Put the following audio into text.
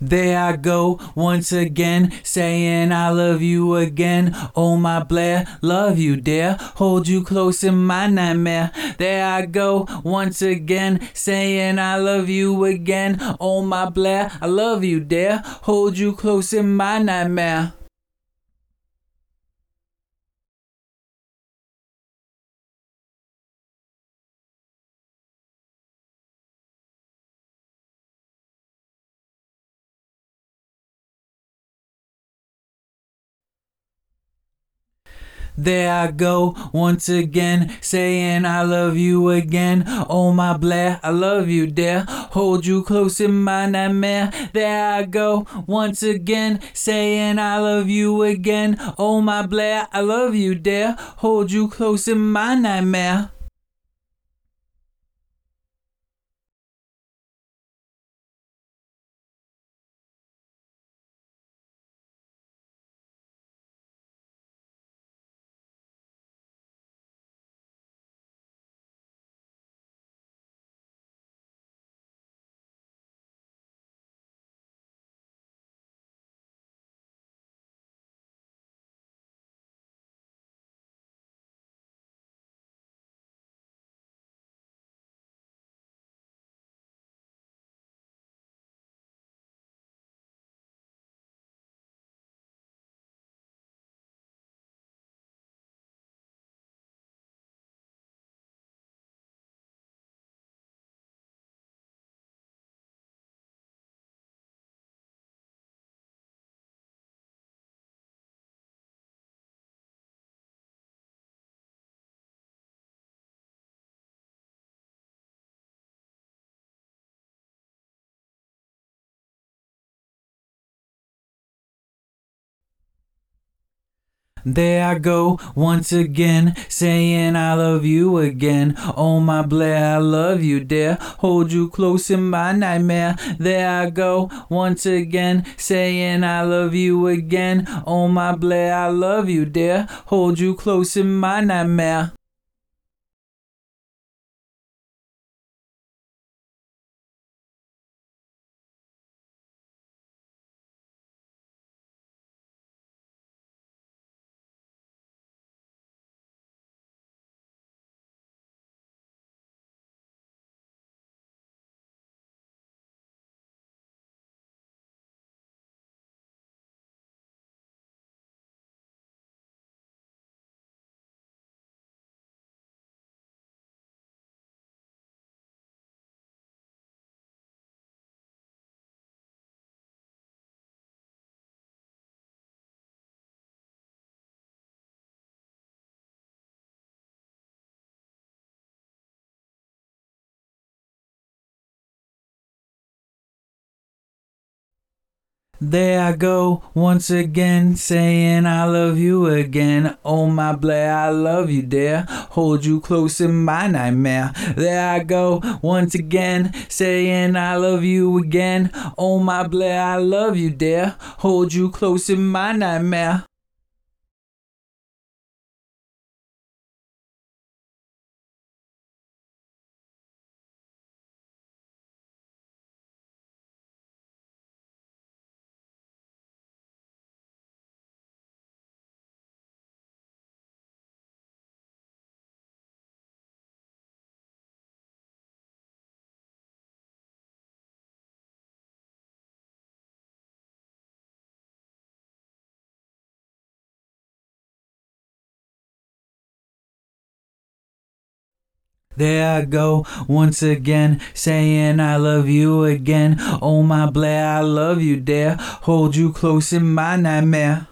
There I go once again, saying I love you again. Oh my Blair, love you, dear. Hold you close in my nightmare. There I go once again, saying I love you again. Oh my Blair, I love you, dear. Hold you close in my nightmare. There I go once again, saying I love you again. Oh my Blair, I love you, dear. Hold you close in my nightmare. There I go once again, saying I love you again. Oh my Blair, I love you, dear. Hold you close in my nightmare. There I go once again, saying I love you again. Oh my Blair, I love you, dear. Hold you close in my nightmare. There I go once again, saying I love you again. Oh my Blair, I love you, dear. Hold you close in my nightmare. There I go once again, saying I love you again. Oh my Blair, I love you, dear. Hold you close in my nightmare. There I go once again, saying I love you again. Oh my Blair, I love you, dear. Hold you close in my nightmare. There I go once again, saying I love you again. Oh my Blair, I love you, dear. Hold you close in my nightmare.